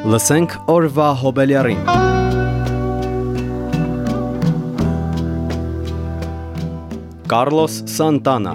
Լսենք օրվա հոբելյարին։ Կարլոս Սանտանա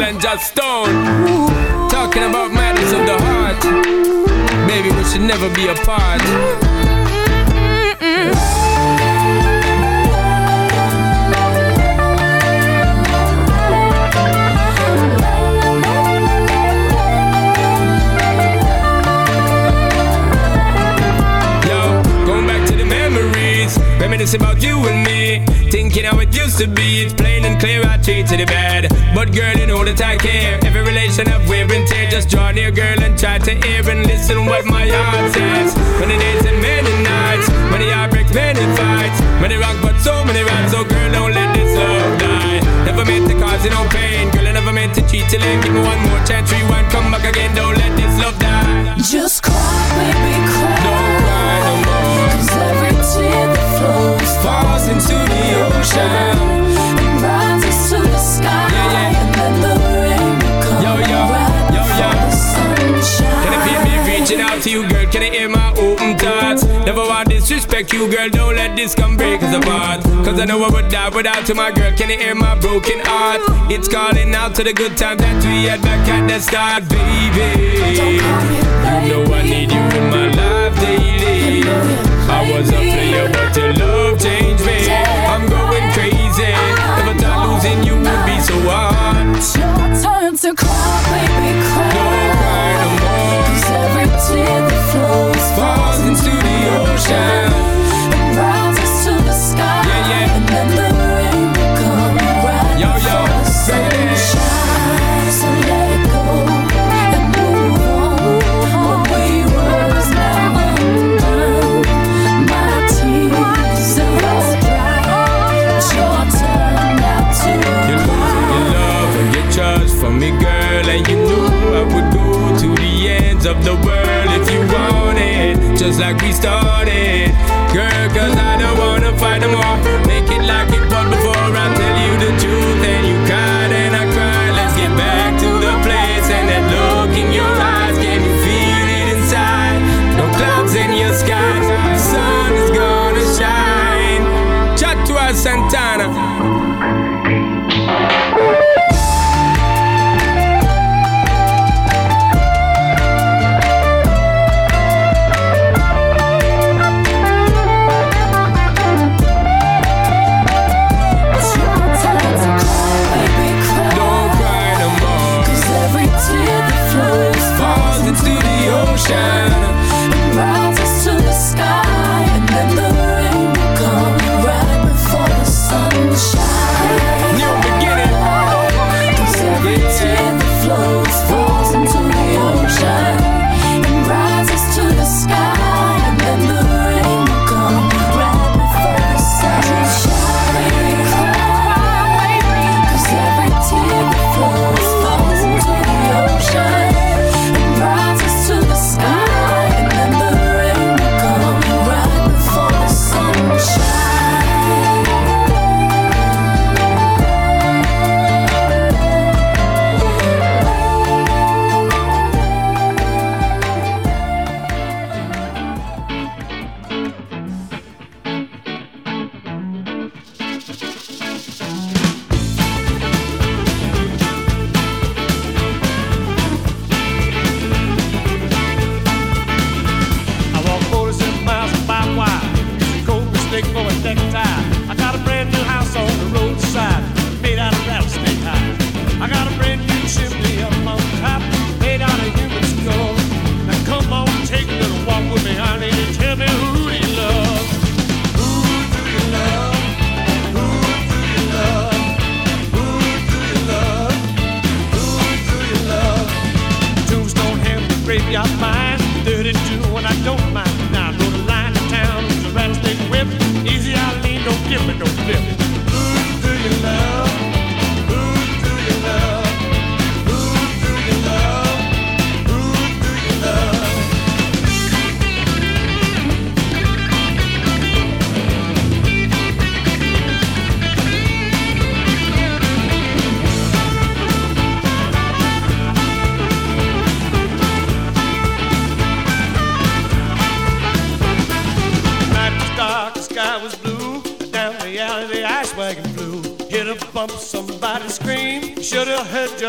And Joss Stone. Talking about matters of the heart. Maybe we should never be apart. Yo, going back to the memories, reminisce about you and me. Thinking how it used to be. It's plain and clear I treated it bad. But girl, you know that I care. Every relation I've wear and tear. Just draw near, girl, and try to hear and listen what my heart says. Many days and many nights. Many heartbreaks, many fights. Many wrongs, but so many rights. So oh, girl, don't let this love die. Never meant to cause you no pain. Girl, I never meant to cheat till then. Give me one more chance, rewind, come back again. Don't let this love die. Just cry, baby, cry. Cry no disrespect you, girl. Don't let this come break us apart. Cause I know I would die without you, my girl. Can you hear my broken heart? It's calling out to the good times that we had back at the start, baby. You know I need you in my life daily. I was a player, but your love changed me. I'm going crazy. Never thought losing you would be so hard. It's your turn to cry, baby, cry. Don't cry no more. Cause every tear that flows Falls into the ocean.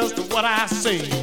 Heard just what I sing.